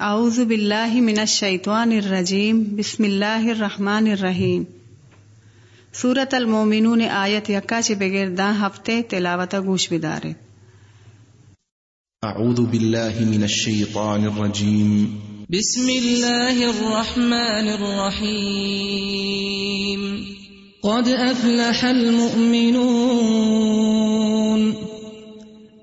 اعوذ باللہ من الشیطان الرجیم بسم اللہ الرحمن الرحیم. سورت المومنون آیت یکا چی بگرداں ہفتے تلاوت گوش بدارے. اعوذ باللہ من الشیطان الرجیم. بسم اللہ الرحمن الرحیم. قد افلح المؤمنون.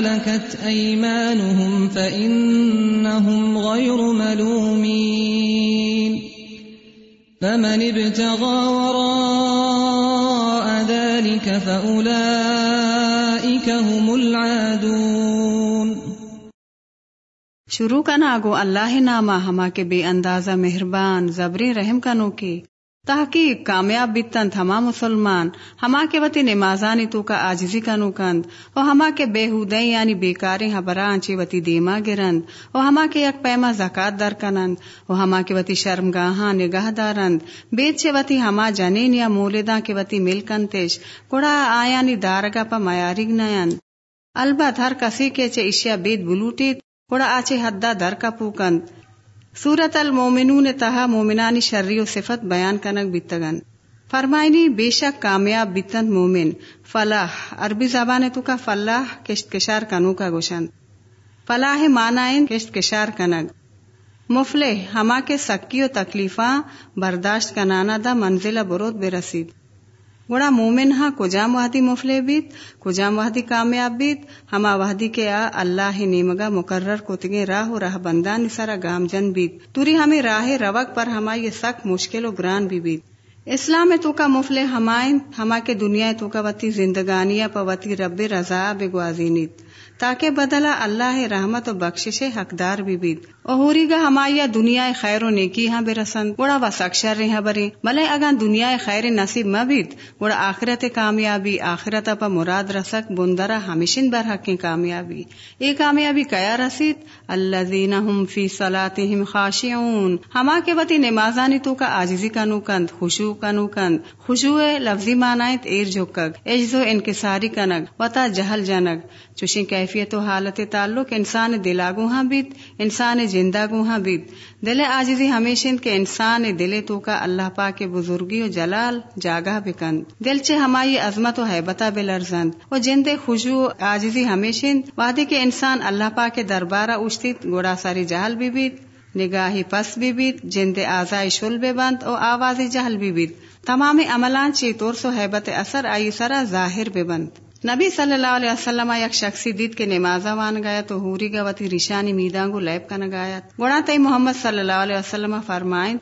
ملكت أيمانهم فإنهم غير ملومين فمن ابتغى وراء ذلك فأولئك هم العادون. شروع کا ناگو اللہ نامہ ہما کے بے اندازہ مہربان زبری رحم کنو کی۔ تحقیق کامیاب بیتن ہما مسلمان، ہما کے وتی نمازانی تو کا آجزی کا نوکند او ہما کے بے یعنی بیکاری حبران چی وتی دیما گرند او ہما کے یک پیما زکات در کنند او ہما کے وتی شرم گاہاں نگاہ دارند بیت چے وتی ہما جنین یا مولداں کے وتی ملکنتش کڑا آیانی دارگا پا میارگ نیند۔ البت ہر کسی کے چے اشیا بیت بلوٹیت کڑا آچے حدہ در کا پوکند۔ سورت المومنون تہا مومنانی شرری و صفت بیان کنک بیتگن۔ فرمائنی، بے شک کامیاب بیتند مومن۔ فلاح، عربی زبان تو کا فلاح کشت کشار کنو کا گوشند فلاح مانائن کشت کشار کنگ۔ مفلح، ہما کے سکی و تکلیفاں برداشت کنانا دا منزل برود برسید۔ گوڑا مومن ہاں کجام وحدی مفلے بیت کجام وحدی کامیاب بیت، ہما وحدی کے آ اللہ نیمگا مقرر کتگے راہ و راہ بندان سارا گام جن بیت۔ توری ہمیں راہ روک پر ہما یہ سخت مشکل و گران بھی بیت۔ اسلام تو کا مفلے ہمائن ہما کے دنیا تو کا وتی زندگانیہ پوتی رب رضا بگوازینیت تاکہ بدلا اللہ رحمت و بخشش حقدار بھی بید اوہوری گا ہمایا دنیا خیر و نیکی ہاں بے رسند گوڑا و سکشر رہا ہاں برے ملے اگان دنیا خیر نصیب مبید گوڑا آخرت کامیابی، آخرت پا مراد رسک۔ بندرا ہمیشن برحق کامیابی۔ اے کامیابی کیا رسید؟ اللہ ہم فی صلاتہم خاشعون۔ ہما کے وتی نمازانی تو کا آجزی کا نوکند خوشو کا نوکند خوشو لفظی مانائت ایر جھکگ اجزو انکساری کنگ۔ وتا جہل جنگ۔ چوشی کیفیت و حالت تعلق انسان دلاگو ہاں بیت۔ انسان جندہ گو ہاں بیت دل آجزی ہمیشن کے انسان دل تو کا اللہ پاک کے بزرگی و جلال جاگہ بکند دل چے ہمائی عظمت و حیبتا بلرزند و جند خوشو آجزی ہمیشن وعدے کے انسان اللہ پاک کے دربارہ اوشتیت گوڑا ساری جہل بھی بیت۔ نگاہی پس بھی بیت۔ جند آزائی شل بے بند اور آوازی جہل بھی بیت۔ تمام عملان چی طور سو حیبت اثر آئی سرا ظاہر بے بند۔ نبی صلی اللہ علیہ وسلم یک شخصی دید کے نمازا وان گیا تو ہوری گوتی ریشانی میدانگو لیب کا نگایت گوڑا تی محمد صلی اللہ علیہ وسلم فرمائن،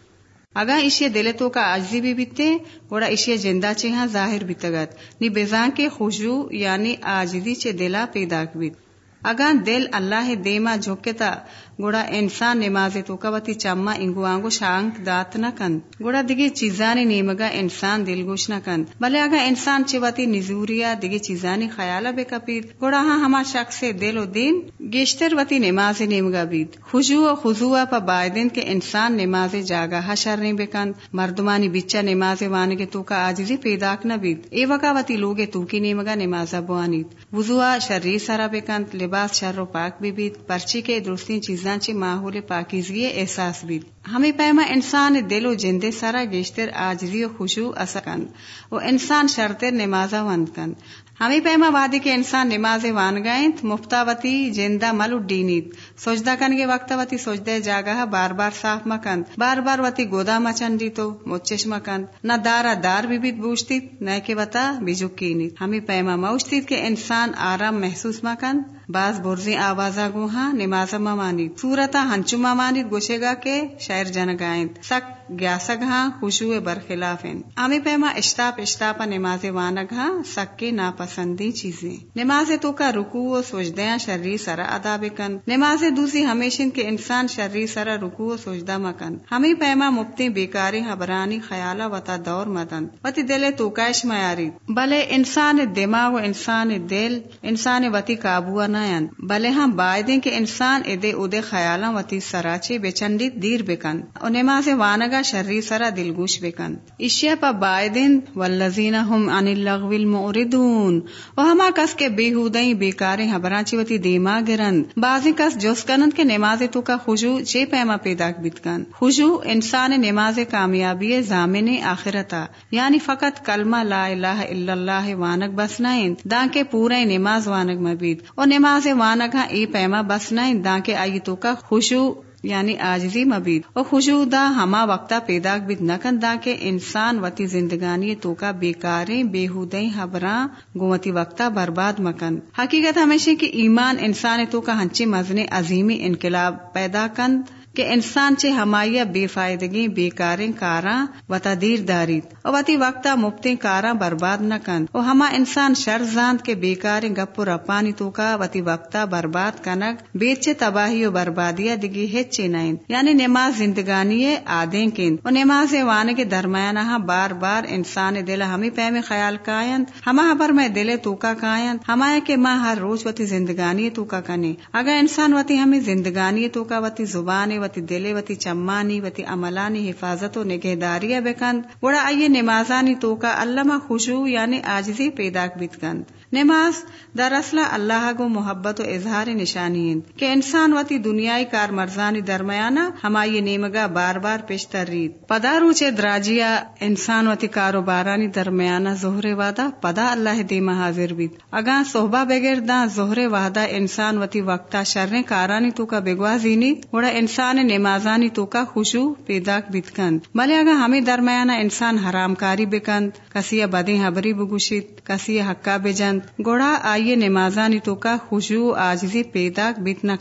اگا اشی دل تو کا عجزی بھی بیتے، گوڑا اشی جندہ چے ہاں ظاہر بیتگت نی بیزان کے خوشو یعنی آجزی چے دلا پیدا بیت اگا دل اللہ دیما جھوکتا گوڑا انسان نماز تو کبتی چما انگو آنگو شانک دات نہ کند گوڑا دگی چیزانی نیمگا انسان دل گوش نہ کند بلے اگا انسان چوتی نزوریا دگی چیزانی خیالہ بے کپید۔ گوڑا ہاں ہما شخص دل و دین گیشتر وتی نماز نیمگا بید۔ خجو و خضوع پا بائدن کے انسان نماز جاگا حشر نہیں بکند مردمانی بچا نماز وانگے تو کا آجزی پیداک نہ بید۔ اے وکا وتی لوگے تو کی نیمگا نماز بوانید۔ وضوع شرری سرا بکند لباس شر و پاک بھی بید۔ پرچی کے درستی چیز چی ماحول پاکیزگی احساس بھی۔ ہمیں پیما انسان دل و جندے سارا گیشتر آجزی و خوشو اسکند و انسان شرطر نمازا وند کند ہمیں پیما وادی کے انسان نماز وان گائیں مفتاوتی جندہ مل اڈینیت سوچدہ کن کے وقت وتی سوچدے جاگا بار بار صاف مکند۔ بار بار وتی گودا مچن دی تو مچش مکند۔ نہ دارا دار بھی بیت نہ کے وتا بیجکینیت ہمیں پیما موشتیت کے انسان آرام محسوس مکند۔ بعض برزی آوازا گوہاں نماز ممانی۔ سورتا ہنچو ممانی گوشے گا کے شہر جن گائیں سک گیاسگ ہاں خوشو برخلاف آمی پیما اشتاپ اشتاپا نماز وانگ ہاں سک کے ناپسندی چیزیں۔ نماز تو کا رکو و سوچدیاں شرری سرا ادا بکن نماز دوسری ہمیشن کے انسان شرری سرا رکو و سجدہ مکن۔ ہمیں پیما مفتی بیکاری حبرانی، خیالہ وتا دور مدن۔ وتی دل توکیش میاری بلے انسان دماغ و انسان دل، انسان وتی قابو نائن بلے ہم بائدیں کہ انسان ادے ادے خیالاں وتی سراچے بے چنڈی دیر بکن۔ اور نماز وانگا شرری سرا دلگوش بکن۔ اشیا پا بائدن والذین ہم عن اللغو المعرضون۔ و ہما کس کے بےحودیں بیکاریں حبرانچی وتی دیما گرند بعضی کس جوس کنند کے نماز تو کا خجو جے پیما پیدا بیتکن خجو انسان نماز کامیابی زامن آخرتا۔ یعنی فقط کلمہ لا الہ الا اللہ وانک بسنائن دان کے پورے نماز وانک مبید۔ اور نماز وانک ہاں ای پیما بسنائن دان کے آئی تو کا خجو یعنی آجزی مبید اور خوشو دا ہما وقتا پیدا بید نکن دا کے انسان وتی زندگانی تو کا بیکاریں بےحودیں حبراں گوتی وقتا برباد مکن۔ حقیقت ہمیشہ کہ ایمان انسان تو کا ہنچی مزن عظیمی انقلاب پیدا کند۔ کہ انسان چے ہمایا بے فائدگی بیکاریں کاراں و تدیر دارید۔ اور وتی وقتا مفتی کاراں برباد نہ کن۔ او ہما انسان شر زاند کے بیکاریں گپ رپانی تو کا وتی وقتا برباد کنک بیچے تباہی و بربادیا دگی ہچے نائن یعنی نماز زندگانی آدیں کن۔ اور نماز وان کے درمیان ہاں بار بار انسان دل ہمیں پہ میں خیال کائن۔ ہما پر میں دل تو کا کائن۔ ہما کہ ماں ہر روز وتی زندگانی تو کا کنے۔ اگر انسان وتی ہمیں زندگانی تو کا وتی زبان وتی دلے، وتی چمانی، وتی عملانی، حفاظت و نگہداری بکند۔ وڑا آئیے نمازانی تو کا علامہ خوشو یعنی آجزی پیدا بیت کند۔ نماز دراصل اللہ گو محبت و اظہار نشانی کہ انسان وتی دنیای کار مرزانی درمیانہ ہمائی نیمگا بار بار پیشتر رید۔ پدا روچے دراجیا انسان وتی کاروبارانی درمیانہ زہر وعدہ پدا اللہ دیما حاضر بید۔ اگاں صحبہ بغیر دا زہر وعدہ انسان وتی وقتا شرنے کارانی تو کا بگوازینی وڑا انسان نمازانی تو کا خوشو پیدا بیت کند۔ بلے اگا ہمیں درمیانہ انسان حرام کاری بکند کسی بدیں حبری بگوشید کسی حقا بجند گوڑا آئیے نمازانی تو کا خوشو آجزی پیدا بیت نہ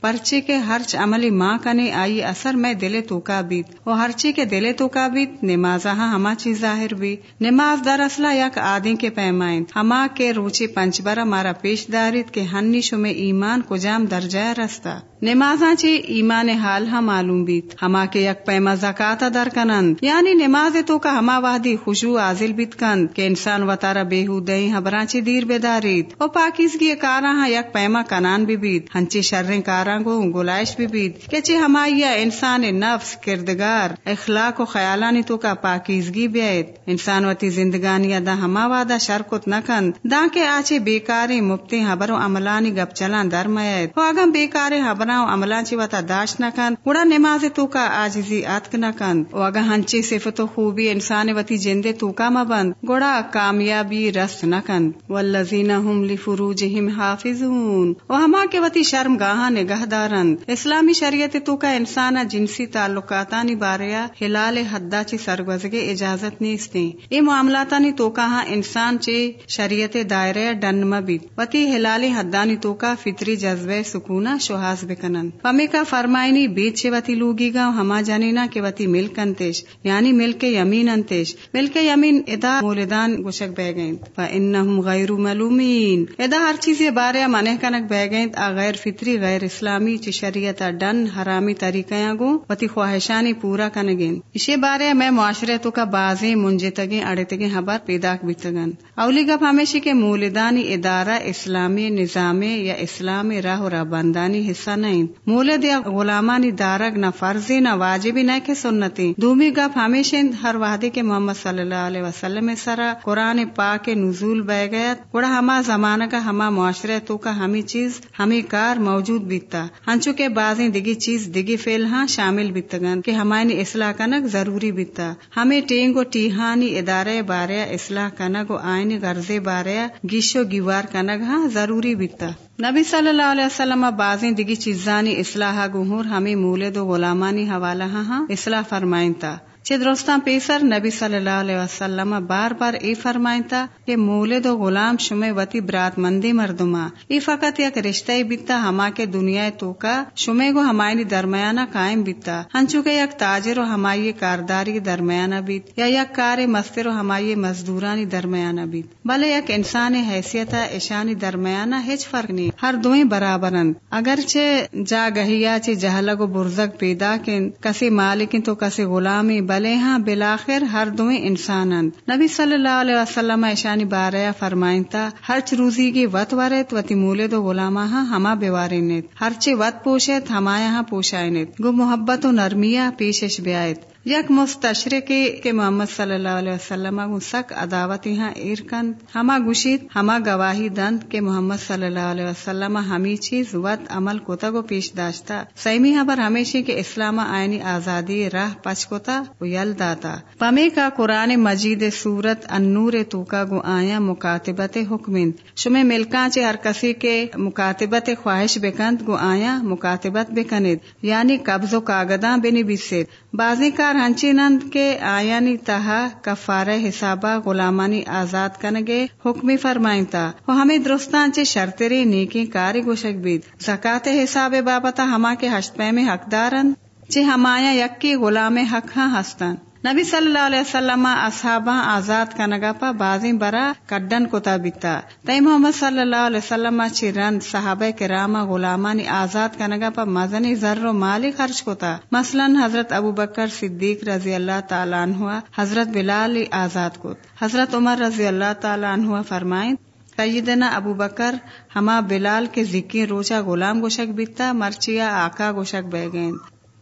پرچے کے ہرچ عملی ماں کنے آئی اثر میں دلے تو کا بیت۔ وہ ہرچے کے دلے تو کا بیت، نماز ہاں ہما چیز ظاہر بھی۔ نماز در اصلہ یک آدین کے پیمائن۔ ہما کے روچے پنچ برا مارا پیش دارت کے ہنی شمے ایمان کو جام درجہ رستا نمازاں چے ایمان حال ہم معلوم بیت۔ ہما کے یک پیما زکات در کنند۔ یعنی نماز تو کا ہما وحدی خوشو آزل بیت کند کہ انسان و تارا بےحو دئی حبراں چے دیر بیدارید او پاکیزگی کاراں ہاں یک پیما کنان بھی بیت ہنچے شرریں کاراں گو گلائش بھی بیت کہ چے ہمایا انسان نفس کردگار، اخلاق و خیالانی تو کا پاکیزگی بیت انسان وتی زندگانی دا ہما وعدہ شرکت نہ کند۔ دا کے آچے بیکاری مفتی حبر و عملانی گپ چلان در میت او اگم بیکاری حبراں و عملان چی وتا داشت نہ کند۔ گڑا نماز تو کا آجزی اتک نہ کند۔ او اگا ہنچے صفت و خوبی انسان وتی جندے تو کا مبند۔ گڑا کامیابی رست نہ کند۔ والذین هم لفروجهم حافظون. و ہما کے وتی شرم گاہاں نگہ اسلامی شریعت تو کا انسان جنسی تعلقاتانی باریا ہلال حدا چی سرگزگے اجازت نیستے. اے معاملاتانی تو کا ہاں انسان چے شریعت دائرہ ڈن مبید. وتی ہلال حدانی تو کا فطری جذبہ سکونہ شہاز بکنن پمی کا فرمائنی بیچ چے وتی لوگی گا ہما جانینا کے وتی ملک انتیش. یعنی ملک یمین انتیش. ملک یمین ادا مولدان گوشک بہ گئیں فانہم غیر ملومین ادا ہر چیز یہ بارے منہ کنک بہ گئیں آ غیر فطری، غیر اسلامی، چی شریعت ڈن، حرامی طریقہ گو، وتی خواہشانی پورا کنگین اسی بارے میں معاشرے تو کا بازیں منجے تگیں اڑے تگیں خبر پیدا بیتگن۔ اولی گپ ہمیشہ کے مولدانی ادارہ اسلامی نظام یا اسلامی راہ و رابندانی حصہ نہیں مولد یا غلامانی دارگ نہ فرضی نہ واجبی، نہ کہ سنتی دومی گپ ہمیشہ ہر وحدے کے محمد صلی اللہ علیہ وسلم سرا قرآن پاک نزول بہ گیا گڑا ہما زمانہ کا، ہما معاشرے تو کا ہمی چیز، ہمی کار موجود بیتا۔ ہنچو کے بازیں دگی چیز، دگی فیل ہاں شامل بیتگن کہ ہمائنی اصلاح کنک ضروری بیتا۔ ہمیں ٹینگو ٹیہانی ادارے بارے اصلاح کنک و آئین غرضے بارے گیشو گیوار کنک ہاں ضروری بیتا۔ نبی صلی اللہ علیہ وسلم بازیں دگی چیزانی اصلاح گہور ہمیں مولد و غلامانی حوالہ ہاں, ہاں اصلاح فرمائن تا چه درستان پیسر نبی صلی اللہ علیہ وسلم بار بار ای فرمائنتا کہ مولد و غلام شمع وتی برات مندی مردما۔ ای فقط یک رشتہ بیتا ہما کے دنیا تو کا شمع گو ہمائنی درمیانہ قائم بیتا۔ ہنچو کے یک تاجر و ہمائی کارداری درمیانہ بیت، یا یک کار مستر و ہمائی مزدورانی درمیانہ بیت۔ بلے یک انسان حیثیت ایشانی درمیانہ ہچ فرق نہیں ہر دوئیں برابرند اگرچہ جا گہیا چے جہلگ و برزگ پیدا کن، کسی مالکن تو کسی غلامی بلے ہاں بلاخر ہر دوئیں انسانند نبی صلی اللہ علیہ وسلم ایشانی باریا فرمائنتا، ہر چروزی روزی کی وط وارت وتی مولے دو غلامہ ہاں ہما بیوارینت ہر چے وط پوشت ہما یہاں پوشائنت گو محبت و نرمیہ پیشش بیائت یک مستشرقی کے محمد صلی اللہ علیہ وسلم گو سک عداوت یہاں ایرکن ہما گوشید، ہما گواہی دند کے محمد صلی اللہ علیہ وسلم ہمی چیز وط عمل کوتا گو پیش داشتا۔ سیمی ہاں حبر ہمیشہ کے اسلام آئینی آزادی راہ پچ کوتا و یل داتا۔ پمی کا قرآن مجید سورت انور توکا گو آیا مکاتبت حکمند شمع ملکان چے ہر کسی کے مکاتبت خواہش بکند گو آیا مکاتبت بکند۔ یعنی قبض و کاغداں بنی بیسید بازی کا کار ہنچی نند کے آیانی تہا کفار حسابہ غلامانی آزاد کنگے حکمی فرمائنتا۔ و ہمیں درستان چے شرطری نیکی کاری گوشک بید۔ زکاة حساب بابتا ہما کے ہشت پہ میں حقدارن۔ چے ہمایا یکی غلام حق ہاں ہستن نبی صلی اللہ علیہ وسلم اصحابہ آزاد کنگا پا بازی برا کڈن کتا بیتا تئی محمد صلی اللہ علیہ وسلم چی رن صحابہ کراما غلامانی آزاد کنگا پا مزنی ذر و مالی خرچ کتا مثلا حضرت ابو بکر صدیق رضی اللہ تعالیٰ عنہ حضرت بلال آزاد کت حضرت عمر رضی اللہ تعالیٰ عنہ فرمائیں سیدنا ابو بکر ہما بلال کے ذکی روچا غلام گوشک بیتا مرچیا آقا گوشک بہ گئیں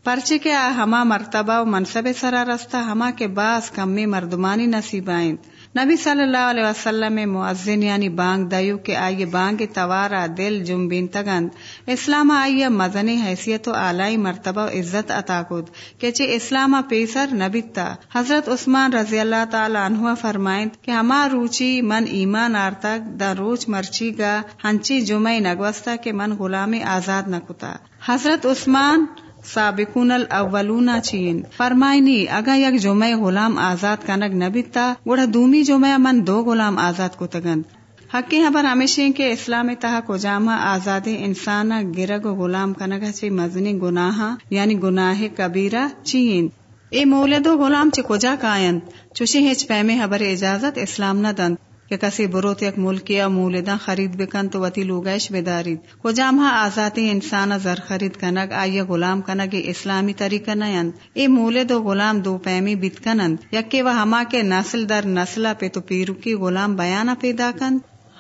پرچے کے ہما مرتبہ و منصب سرا رستہ ہما کے باس کمی مردمانی نصیب آئیں نبی صلی اللہ علیہ وسلم معذن یعنی بانگ دیو کے آئیے بانگ توارا دل جمبین تگند اسلام آئیے مزنی حیثیت و آلائی مرتبہ و عزت عطا کد کہ چے اسلام پیسر نبیتا حضرت عثمان رضی اللہ تعالی عنہ فرمائیں کہ ہما روچی من ایمان آرتک دا روچ مرچی گا ہنچی جمعی نگوستا کہ من غلامی آزاد نکتا حضرت عثمان سابقون الاولون چین۔ فرمائنی، اگا یک جمعہ غلام آزاد کنگ نبیتا گوڑا دومی جمعہ من دو غلام آزاد کو تگند حقی خبر ہمیشہ کے اسلام تہا کو جامع آزاد انسان گرگ غلام کنگ چی مزنی گناہ یعنی گناہ کبیرہ چین۔ اے مولد و غلام چی کجا کائن؟ چوشی ہچ پیمے خبر اجازت اسلام نہ دند کسی بروت یک ملک یا مولدہ خرید بکن تو وتی لوگیش بدارید۔ کو جامہ آزادی انسان زر خرید کنگ آئیے غلام کنگ اسلامی طریقہ نیند۔ اے مولد و غلام دو پیمی بیت کنند۔ یکی و ہما کے نسل در نسلہ پہ تو پیرو کی غلام بیانہ پیدا کند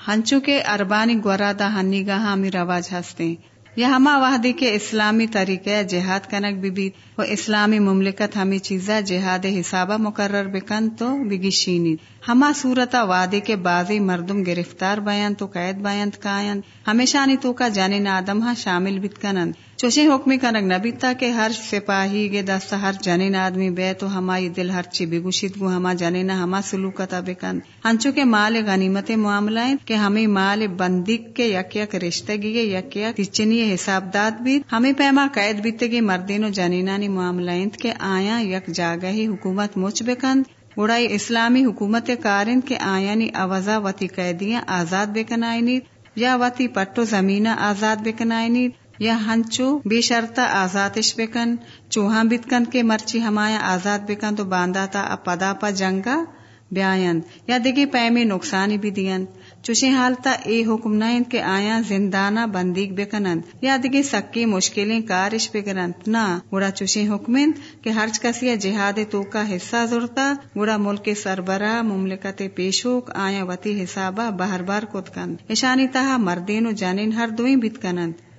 ہنچو کے اربانی گورادا ہنی گاہ ہمی رواج ہستے یہ ہما وحدی کے اسلامی طریقہ جہاد کنک بھی و اسلامی مملکت ہمیں چیزا جہاد حسابہ مقرر بکن تو بگی شینی ہما صورتا وعدے کے بازی مردم گرفتار بیان تو قید بیان کائن ہمیشہ نی تو کا جان آدم ہاں شامل بتکنند چوشے حکمی کنک نبیتا کہ ہر سپاہی گے دست ہر جنین آدمی بے تو ہمائی دل ہر چی بگوشید گو ہما جنین ہما سلوکتا بکن۔ ہنچو کے مال غنیمت معاملہ کہ ہمیں مال بندک کے یک یک رشتہ گی یک یک کچنی حساب داد بھی۔ ہمیں پیما قید بیتے گی مردین و جنینانی معاملہ کے آیا یک جاگہ حکومت مچ بکند گڑائی اسلامی حکومت کارن کے آیانی اوزا وتی قیدیاں آزاد بکنائنی یا وتی پٹو زمینہ آزاد بکنائنی۔ یا ہنچو، بے شرطا آزادش بکن، چوہاں بتکن کے مرچی ہمایا آزاد بکن تو باندھا تھا پدا پا جنگا بیاند یا دیگی پیمے نقصانی بھی دین۔ چوشی حالتا اے حکم نائند کے آیا زندانہ بندیگ بکنند یا دیگی سکی مشکلیں کارش بکنند نا گوڑا چوشی حکمند کہ ہرچ کسی جہاد تو کا حصہ ضرورتا گوڑا ملک سربراہ مملکت پیشوک آیا وتی حسابہ بہر بار کت کند اشانی تہا مردین و جانین ہر دوئیں بیت کنند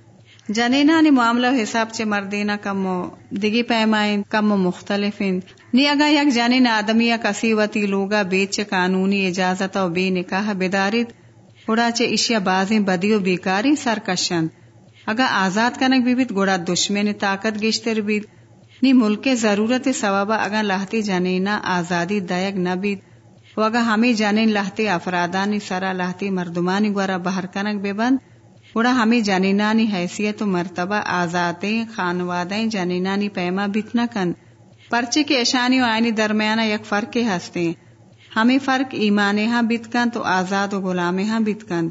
جنینا نی معاملہ حساب چے مردینا کم دگی پیمائن، کم مختلف نی اگا یک جنین آدمی یا کسی وتی لوگا بیچ قانونی اجازت و بے نکاح بدارید۔ گوڑا چے اشیا بازیں بدی و بیکاری سرکشند۔ اگا آزاد کنک بھی بیت گوڑا دشمن طاقت گشتر بیت نی ملک ضرورت ثوابا اگا لہتی جنینا آزادی دائگ نہ بیت و اگا ہمیں جنین لہتی افرادانی سرا لہتی مردمانی گورا بہر کنک بے بند گوڑا ہمیں جنینانی حیثیت و مرتبہ آزادیں، خانوادیں، جنینانی پیما بیت نہ کن۔ پرچے کے اشانی و آئینی درمیانہ یک فرق ہستے ہمیں فرق ایمان ہاں بیتکن تو آزاد و غلام ہاں بیتکن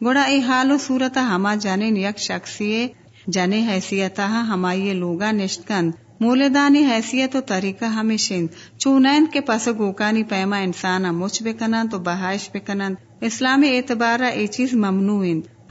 گوڑا ای حال و صورت ہما جنین یک شخصی جنے حیثیت ہاں ہمائی لوگا نشتکن مولدانی حیثیت و طریقہ ہمیشن چونین کے پس گوکانی پیما انسانا مچ بکنن تو بہائش بکنن اسلامی اعتبارہ ای چیز ممنوع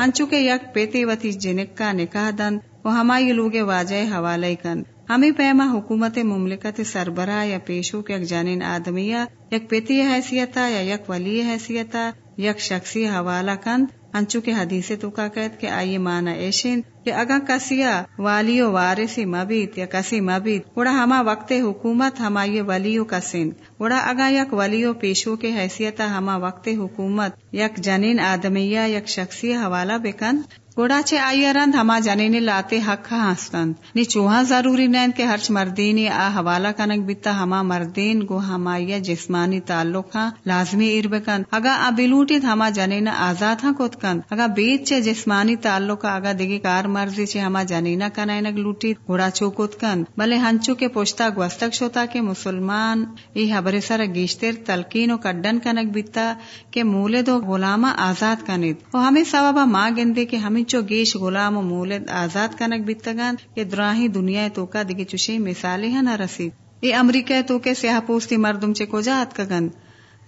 ہنچوکے یک پیتی وتی جنک کا نکاح دن وہ ہمائی لوگ واجہ حوالے کن۔ ہمیں پیما حکومت مملکت سربراہ یا پیشو کے یک جانین آدمیہ یک پیتی حیثیتہ یا یک ولی حیثیتہ، یک شخصی حوالہ کن۔ انچو کے حدیث تو کا کہت کہ آئیے مانا ایشن کہ اگا کسیا والیو وارثی مبیت یا کسی مبیت اڑا ہما وقت حکومت ہما یہ ولیو کسن اڑا اگا یک ولیو پیشو کے حیثیت ہما وقت حکومت، یک جنین آدمیہ، یک شخصی حوالہ بکن گوڑاچے آئی رند ہما جنین لاتے حق ہستند۔ نی چوہا ضروری نین کہ ہرچ مردین آ حوالہ کنک بیتا ہما مردین گو ہمایا جسمانی تعلق ہاں لازمی اربکن اگا آ بلوٹیت ہما جنین آزاد ہاں کت کن۔ اگا بیت چے جسمانی تعلق اگا دگی کار مرضی چے ہما جنینا کنائنگ لوٹیت گوڑا چوکت کن۔ بلے ہنچو کے پوشتا گوستک شوتا کہ مسلمان ای حبر سر گیشتر تلقین و کڈن کنک بیتا کہ مولد و غلامہ آزاد کنید۔ و ہمیں سببا ماں گندے کہ ہمیں چو گیش غلام و مولد آزاد کنک بیتگان کہ دراہی دنیا تو کا چوشی مثالیں ہیں نہ رسید۔ یہ امریکہ تو کے سیاہ پوستی مردم چے کو جات کگن؟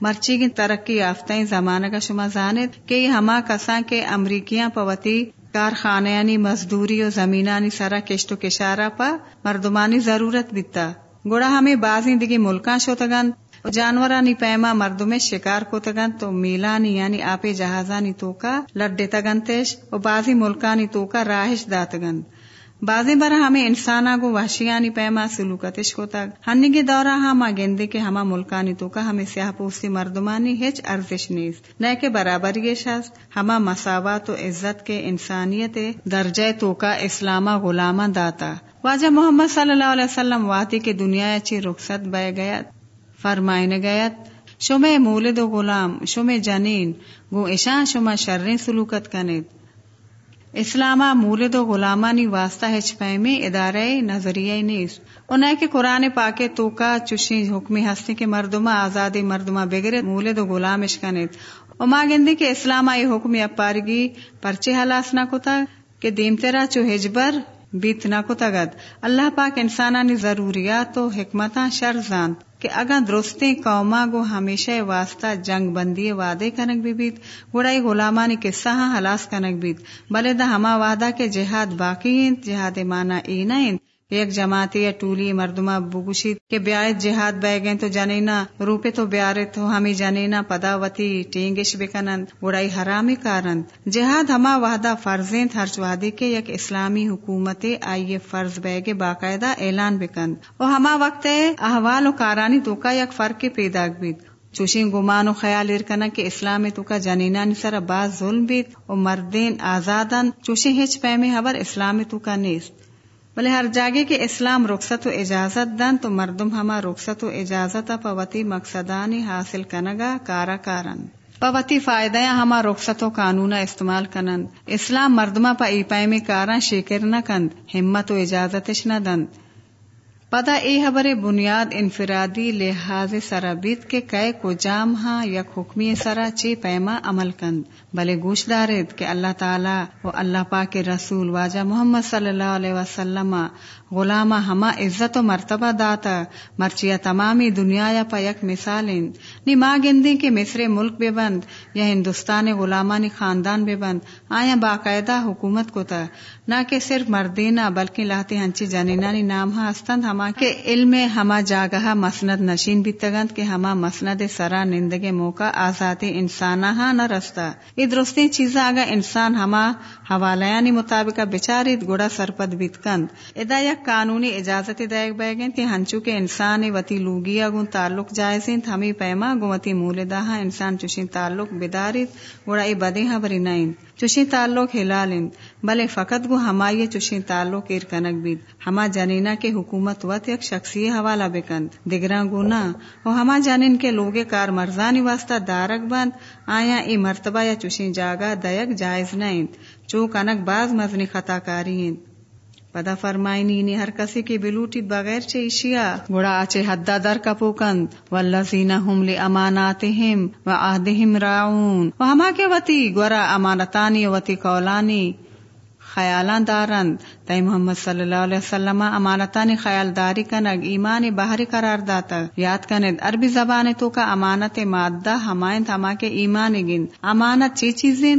مرچی کی ترقی یافتہ زمانہ کا شما زانت کہ یہ ہما کساں کے امریکیاں پوتی کارخانیانی مزدوری و زمینانی سرا کشت و کشارا پا مردمانی ضرورت بیتا۔ گوڑا ہمیں بازی دگی ملکاں شوتگن۔ و جانورانی پیما مردم شکار کو تگن تو میلانی یعنی آپ جہازانی توکا، لڈے تگنتش و بازی ملکانی توکا راہش داتگن بازی برا ہمیں انسانا گو وحشیانی پیما سلوکتش کو تگ ہنی کے دورہ ہما گندے کے ہما ملکانی توکا ہمیں سیاہ پوستی مردمانی ہچ ارزش نیست نہ کہ برابر یہ شخص ہما مساوات و عزت کے انسانیت درجہ توکا اسلامہ غلامہ داتا۔ واجہ محمد صلی اللہ علیہ وسلم واتی کے دنیا اچھی رخصت بہ گیا۔ فرمائن گیت شمع مولد و غلام، شمع جنین، گو اشان شما شرین سلوکت کنید۔ اسلاما مولد و غلامانی واسطہ ہچ پیمی ادارے نظریہ نیست۔ انہیں کہ قرآن پاک توکا چشی حکمی ہستی کے مردمہ آزادی مردمہ بغیر مولد و غلام اشکنید و ما گندی کہ اسلاما یہ حکمی اپارگی پرچے حلاس نہ کتا کہ دیم تیرا چو ہجبر بیت نہ کتا گد۔ اللہ پاک انسانانی ضروریات و حکمتاں شر زانت۔ کہ اگا درستیں قوما گو ہمیشہ واسطہ جنگ بندی وعدے کنک بھی بیت گوڑائی غلامانی قصہ ہاں ہلاس کنک بیت۔ بلے دا ہما وعدہ کے جہاد باقی ہیں جہاد مانا اینا ہیں ایک جماعتی یا ٹولی مردمہ بگوشید کہ بیایت جہاد بہ گئے تو جنینا روپے تو بیارے تو ہمیں جنینا پداوتی ٹینگش بکنند گوڑائی حرامی کارند۔ جہاد ہما وحدہ فرزیں ہرچ وحدی کے یک اسلامی حکومت آئیے فرض بہ گے باقاعدہ اعلان بکند اور ہما وقت احوال و کارانی تو کا یک فرق پیدا بیت چوشین گمان و خیال ارکنا کہ اسلام تو کا جنینا نسر باز ظلم بیت و مردین آزادن چوشی ہچ پیمے حبر اسلام تو کا نیست۔ بلے ہر جاگے کے اسلام رخصت و اجازت دن تو مردم ہما رخصت و اجازت پوتی مقصدانی حاصل کنگا کارا کارن۔ پوتی فائدہ ہما رخصت و قانون استعمال کنند اسلام مردمہ پا ایپائی میں کارا شکر نہ کند، ہمت و اجازتش نہ دند۔ پدا ای حبر بنیاد انفرادی لحاظ سرابیت کے کئے کو جام ہاں یک حکمی سرا چی پیما عمل کند، بلے گوش دارید کہ اللہ تعالی و اللہ پاک رسول واجہ محمد صلی اللہ علیہ وسلم غلامہ ہما عزت و مرتبہ داتا، مرچیا تمامی دنیا یا پا یک مثال نی ماں گندی کے مصر ملک بے بند یا ہندوستان غلامانی خاندان بے بند، آیا باقاعدہ حکومت کو تا نہ کہ صرف مردینہ، بلکہ لاتے ہنچی جنینانی نام ہا استند ہما کے علم ہما جاگہ مسند نشین بھی تگند کہ ہما مسند سرا نندگ موقع آزادی انسانہ ہاں نہ رستا یہ درستی چیزا آگا انسان ہما حوالیانی مطابق بچارید گڑا سرپد بیت کند ادا یک قانونی اجازت دائق بیگن کہ ہنچو کے انسان وتی لوگیا گن تعلق جائزین ہمیں پیما گوتی مولدہ ہاں انسان چوشین تعلق بدارید، گڑا ای بدی ہاں بری نائن تعلق ہلالند بلے فقط گو ہمائی چوشی تعلق ارکنک بید۔ ہما جنینا کے حکومت وط یک شخصی حوالہ بکند۔ دگراں گونا وہ ہما جنین کے لوگے کار مرزانی واسطہ دارک بند۔ آیا ای مرتبہ یا چوشین جاگا دیک جائز نائند چو کنک باز مزنی خطا کاری ہیں پدا فرمائنی نی ہر کسی کی بلوٹی بغیر چے اشیا گوڑا آچے حدہ در کپوکند والذین ہم لی اماناتہم و عہدہم راعون۔ و ہما کے وتی گورا امانتانی وتی قولانی خیالان دارند۔ تئی محمد صلی اللہ علیہ وسلم امانتانی خیال داری کنگ ایمان بحری قرار داتا یاد کند عربی زبان تو کا امانت مادہ ہمائن ہما کے ایمان گند امانت چی چیزیں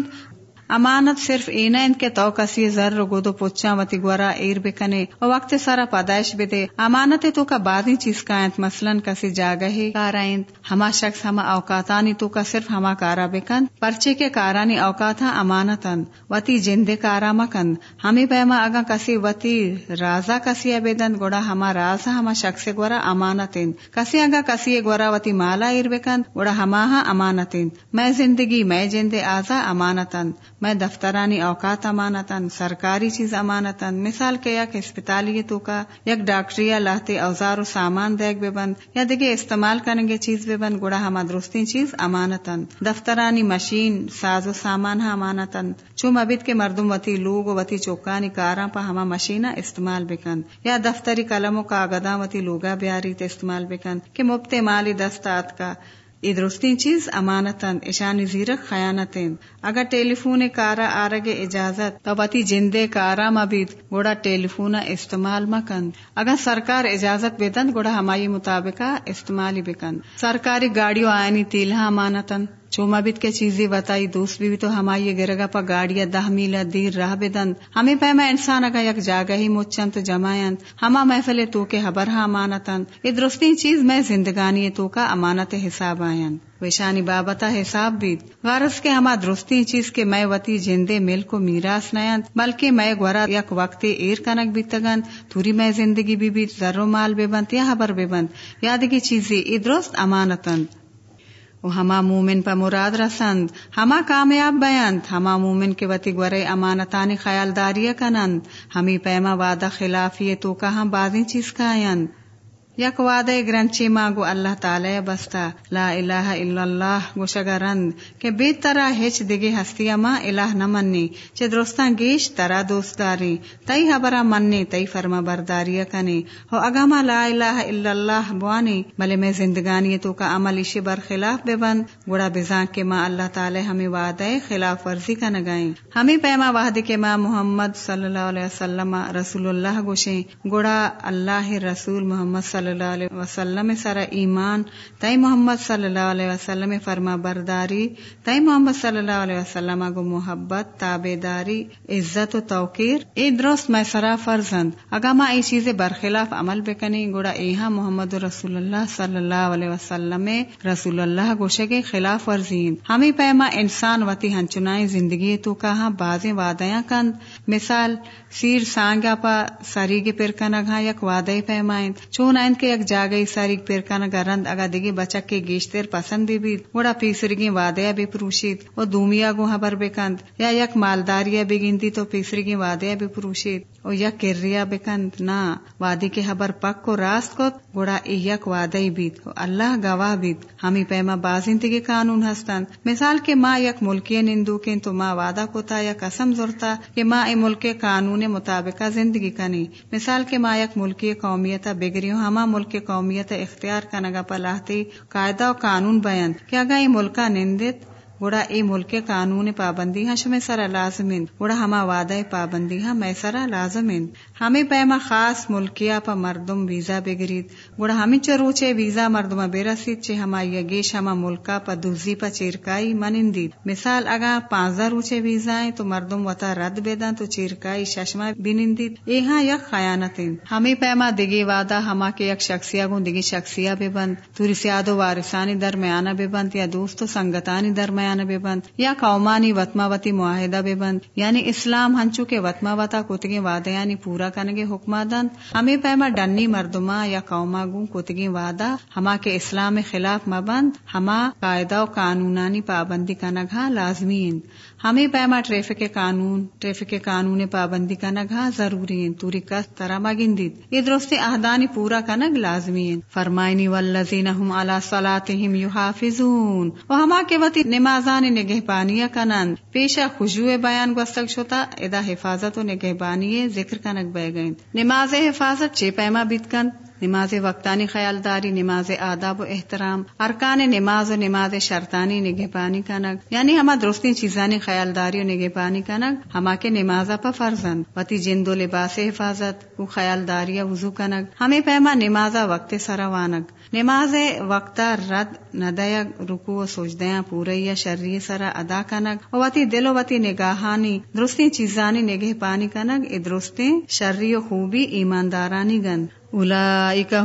امانت صرف اینا ان کے تو کسی زر گودو پوچھا وتی گورا ایر بکنے و وقت سارا پادائش بدے۔ امانت تو کا بعدی چیز کا انت مثلا کسی جاگہ ہی کارائنت ہما شخص، ہما اوقاتانی تو کا صرف ہما کارا بکن۔ پرچے کے کارانی اوقات امانتن وتی جندے کارا مکن۔ ہمیں پیما اگا کسی وتی رازا کسی ابیدن گوڑا ہما رازا، ہما شخص گورا امانتن کسی اگا کسی گورا وتی مالا ایر بکن۔ گوڑا ہما ہا امانتن میں زندگی، میں جندے آزا امانتن میں دفترانی اوقات امانتاً، سرکاری چیز امانتاً، مثال کے یک اسپتالی تو کا یک ڈاکٹری لاہتے اوزار و سامان دیکھ بے بند، یا دیکھے استعمال کریں گے چیز بے بند، گڑا ہما درستی چیز امانتاً۔ دفترانی مشین، ساز و سامان ہا امانتاً۔ چو مبید کے مردم وتی لوگ و وتی چوکانی کاراں پا ہما مشینہ استعمال بکند یا دفتری قلم و کاغذاں وتی لوگا بیاری تے استعمال بکند کہ مبت مالی دستات کا ای درستی چیز امانتن اشانی زیرک خیانتن اگر ٹیلی فون کارا آرگ اجازت تو بتی جندے کارا مبید گوڑا ٹیلی فون استعمال مکن اگر سرکار اجازت بیدن گوڑا ہمائی مطابقہ استعمالی بکن سرکاری گاڑیوں آئینی تیلہ امانتن چوما بیت کے چیزیں بتائی دوست بھی تو ہمائی گرگا پا گاڑیا، دہ میلا دیر، راہ بدند ہمیں پیما انسان اگا یک جاگہ ہی مچن تو جمائن ہما محفل تو کے حبر ہا امانتن یہ درستی چیز میں زندگانی تو کا امانت حساب آئین ویشانی بابتا حساب بیت غرض کے ہما درستی چیز کے میں وتی جندے مل کو میراث نیند۔ بلکہ میں گورا یک وقت ایر کنک بیتگن توری میں زندگی بھی بیت ذرو مال بے بند، یا حبر بے بند۔ یادگی چیزیں ای درست امانتن ہما مومن پا مراد رسند ہما کامیاب بیانت ہما مومن کے وتی گورے امانتانی خیالداری کنند ہمی پیما وعدہ خلافی تو کا ہم بازی چیز کا یک وعدہ گرنچی ماگو اللہ تعالی بستا لا الہ الا اللہ گوشگا رند کہ بے ترا ہچ دگے ہستی ما الہ نہ مننی چے درستان گیش ترا دوستداری تئی حبرا مننی تئی فرما برداری کنے ہو اگما لا الہ الا اللہ بوانی بلے میں زندگانی تو کا عمل اشی برخلاف بے بند گوڑا بزان کے ماں اللہ تعالی ہمیں وعدہ خلاف ورزی کا نگائیں ہمیں پیما وعدے کے ماں محمد صلی اللہ علیہ وسلم رسول اللہ گوشیں گوڑا اللہ رسول محمد صلی صلی اللہ علیہ وسلم سر ایمان تئی محمد صلی اللہ علیہ وسلم فرما برداری تئی محمد صلی اللہ علیہ وسلم گو محبت تابے داری عزت و توقیر، اے درست میں سرا فرزند، اگا ما ای چیز برخلاف عمل بکنی، گوڑا ایہا محمد رسول اللہ صلی اللہ علیہ وسلم رسول اللہ گوشے کے خلاف ورزین۔ ہمیں پیما انسان وتی ہنچنائی زندگی تو کہاں بازیں وعدیاں کند۔ مثال، سیر سانگا پا سریگ پرکنا گھا یک وعدے پیمائیں چون آئند کے یک جاگئی سریگ پرکنا گرند اگا دگی بچک کے گیشتر پسند بھی۔ بید گوڑا پیسرگی وعدیا بھی پروشید۔ و دومیا گو حبر ہاں بکند۔ یا یک مالداریا بگندی تو پیسرگی وعدیا بھی پروشید۔ او یک کریا بکند نا وادی کے حبر پک کو راست کت۔ گوڑا ای یک وعدی بید۔ اللہ گواہ بید۔ ہمی پیما بازندگی قانون ہستند۔ مثال کے ما یک ملکی نندو کن تو ما وعدہ کوتا یا قسم زرتا کہ ما ای ملک قانون مطابقہ زندگی کنی۔ مثال کے ما یک ملکی قومیت بگریوں ہما ملک قومیت اختیار کنگا پلاحتی قاعدہ و قانون بیان کیا گئی ملکہ نندت گوڑا اے ملک قانون پابندی ہاں شمیں سرا لازمین گوڑا ہما وعدہ پابندی ہاں میں سرا لازمین ہمیں پیما خاص ملکیا پا مردم ویزا بگرید۔ گوڑا ہمیں چروچے ویزا مردم بے چے ہما یگیش ہما ملکا پا دوزی پا چیرکائی منندید۔ مثال اگا پانزہ روچے ویزائیں تو مردم وطا رد بیدان تو چیرکائی ششما بنندید۔ اے ہاں یک خیانتین ہمیں پیما دگی وعدہ ہما کے یک شخصیا گون دگی شخصیا بے بند توری سیادو وارثانی درمیانہ بے بند یا دوست و سنگتانی درمیانہ بے بند، یا قومانی وطما وتی معاہدہ بے بند یعنی اسلام ہنچو کے وطما وطا کتگی وعدہ یعنی پورا کنگے حکمہ دند، ہمیں پیما ڈنی مردما یا قوما گون کتگی وعدہ، ہما کے اسلام خلاف مبند، ہما قاعدہ و قانونانی پابندی کنگا لازمی ہمیں پیما ٹریفک قانون ٹریفک قانون پابندی کنگا ضروری توری کس طرح مگندید یہ درست اہدانی پورا کنگ لازمی فرمائنی والذین ہم علی صلاتہم یحافظون۔ و ہما کے وتی نماز نمازانی نگہ پانیا کنند۔ پیشا خجوع بیان گوستک شتا، ادا حفاظت و نگہ بانی ذکر کنک بے گئیں نماز حفاظت چے پیما بیت کند نماز وقتانی خیالداری، نماز آداب و احترام، ارکان نماز و نماز شرطانی، نگہبانی کنگ یعنی ہما درستی چیزانی خیالداری و نگہبانی کنگ ہما کے نماز پا فرزند وتی جند و لباس حفاظت و خیالداری وضو کنگ ہمیں پیما نماز وقت سروانگ نماز وقت رد ندیا رکو و سوچدیاں پورے یا شرری سرا ادا کنگ و وتی دل و وتی نگاہانی، درستی چیزانی نگہ پانی کنگ ا درستی شرری و خوبی ایماندارانی گند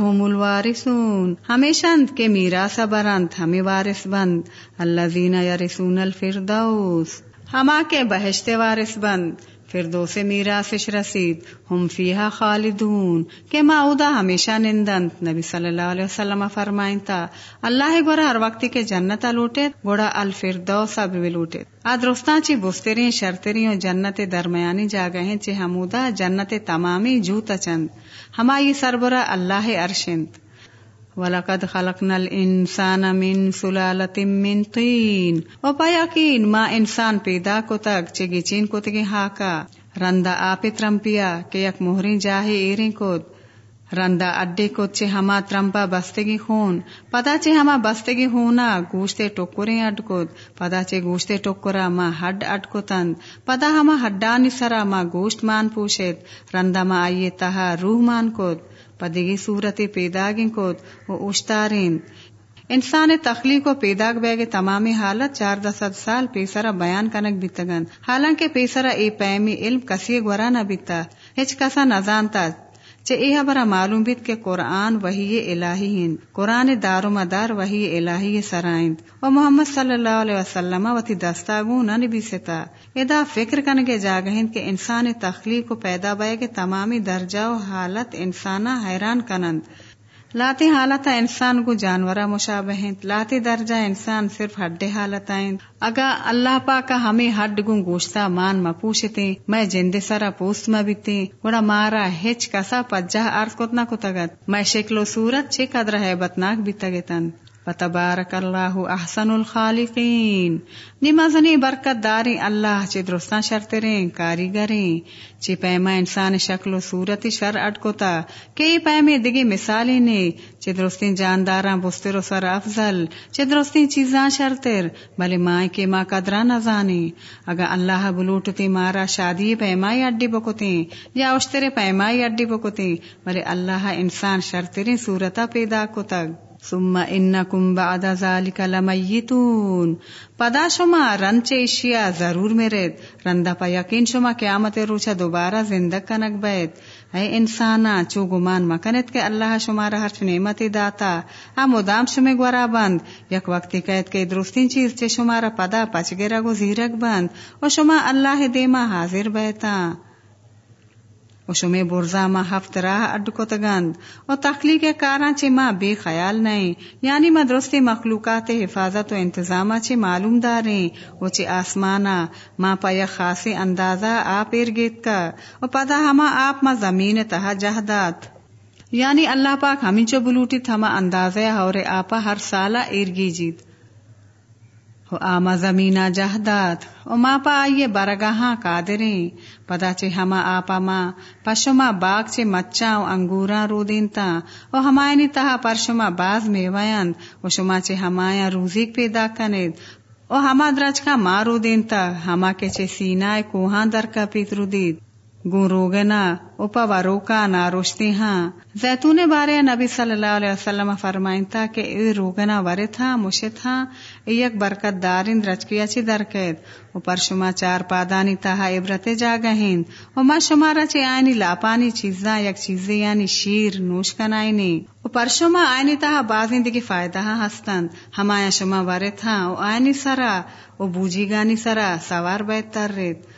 هم الوارثون۔ ہمیشند کے میرا سبرند ہمیں وارث بند۔ اللہ زینا یارسون الفردوس۔ ہما کے بہشت وارث بند۔ فردو سے میرا رسید۔ ہم فیہا خالدون۔ کہ ماؤدا ہمیشہ نندند نبی صلی اللہ علیہ وسلم فرمائن تا۔ اللہ گورا ہر وقتی کے جنت لوٹے گوڑا الفردو سب بھی لوٹے۔ آدرستان چی بستری شرطری جنت درمیانی جاگہیں چی ہمودا جنت تمامی جوتا چند۔ ہمائی سربراہ اللہ ارشند۔ وَلَقَدْ خَلَقْنَا الْإِنسَانَ مِنْ سُلَالَةٍ مِنْ طِينٍ۔ و پایاکین ما انسان پیدا کو تک چگی چین کو تگی ہاکا۔ رندا آپ ترمپیا کہ یک مہری جاہی ایریں کو رندا اڈے کو چے ہما ترمپا بستگی خون، پدا چے ہما بستگی ہونا گوشتے ٹکریں اڈ کو پدا چے گوشتے ٹکرا ما ہڈ اڈ کو تند پدا ہما ہڈانی سرا ما گوشت مان پوشت رندا ما آئیے تہا روح مان کو پدگی صورت پیدا کو اوشتارین۔ انسان تخلیق و پیدا بیگ تمام حالت چار دس سال پیسرا بیان کنک بیتگن۔ حالانکہ پیسرا اے پیمی علم کسی گورا نہ بیتا، ہچ کسا نہ جانتا چے اے برا معلوم بیت کہ قرآن وہی الہی ہند قرآن دار و مدار وہی الہی سرائند۔ و محمد صلی اللہ علیہ وسلم وتی دستاگون نہ نبی ستا۔ ادا فکر کنگے جاگہند کہ انسان تخلیق کو پیدا بائے کہ تمامی درجہ و حالت انسانہ حیران کنند۔ لاتی حالت انسان کو جانورا مشابہ لاتی درجہ انسان صرف ہڈے حالت آئیں۔ اگا اللہ پاک ہمیں ہڈ گن گوشتا مان مپوشتے میں جندے سرا پوست بیتے وڑا مارا ہچ کسا پجہ عرض کتنا کتگت۔ میں شکل و صورت چھ قدر ہے بتناک بیتگتن۔ فتبارک اللہ احسن الخالقین۔ نمازنی برکت داری اللہ چی درستان شرطریں کاریگریں چی پیما انسان شکل و صورت شر اٹکوتا کئی پیمے دگی مثالی نے چی درستین جانداراں بستر و سر افضل چی درستین چیزاں شرطر بلے مائیں کے ماں قدرہ نہ زانے۔ اگا اللہ بلوٹتی مارا شادی پیمائی اڈی بکتے یا اشترے پیمائی اڈی بکتے بلے اللہ انسان شرطریں صورتا پیدا کو تک ثم انکم بعد ذالک لمیتون. پدا شما رنچ اشیا ضرور میرید رندا پا یقین شما قیامت روچا دوبارہ زندہ کنک بیت اے انسانا، چو گمان مکنت کے اللہ شما را ہر نعمت داتا. آ مدام شما گورا بند. یک وقتی قید کے درستین چیز چے شما را پدا پچ گرا گو زیرک بند. و شما اللہ دیما حاضر بیتا. و شمی برزا ما ہفت راہ اڈ کو تگند و تخلیق کاراں چی ما بے خیال نہیں یعنی ما درستی مخلوقات حفاظت و انتظامہ چی معلوم داریں و چی آسمانا ما پایا خاصی اندازہ آپ ارگیت کا و پدا ہما آپ ما زمین تہا جہدات یعنی اللہ پاک ہمیں چو بلوٹی تھما اندازہ اور آپا ہر سالہ ارگی جیت آما زمینا جہدات او ما پا آئیے برگاہاں قادریں پدا چے ہما آپا ما پشما باغ چے مچا او انگوراں رو دینتا او ہمائنی تہا پرشما باز میویند او شما چے ہمایا روزیک پیدا کنید او ہما درج کا مارو دینتا ہما کے چے سینائے کوہاں در کا پیت رو دید گو روگنا اوپا و روکا نا، روشتی ہاں۔ زیتون بارے نبی صلی اللہ علیہ وسلم فرمائن تھا کہ اے روگنا ورے تھا مشت ہاں اے یک برکت دارین رچکیا چی درکید او پر شما چار پادانی تہا عبرت جا گہین او ما شمارا چی آئینی لاپانی چیزاں، یک چیزیں یعنی شیر، نوش کنائنی او پر شما آئینی تہا بازین فائدہ ہستند۔ ہمایا شما ورے تھا، او آئینی سرا، او بوجی گانی سرا، سوار بیت تر رید۔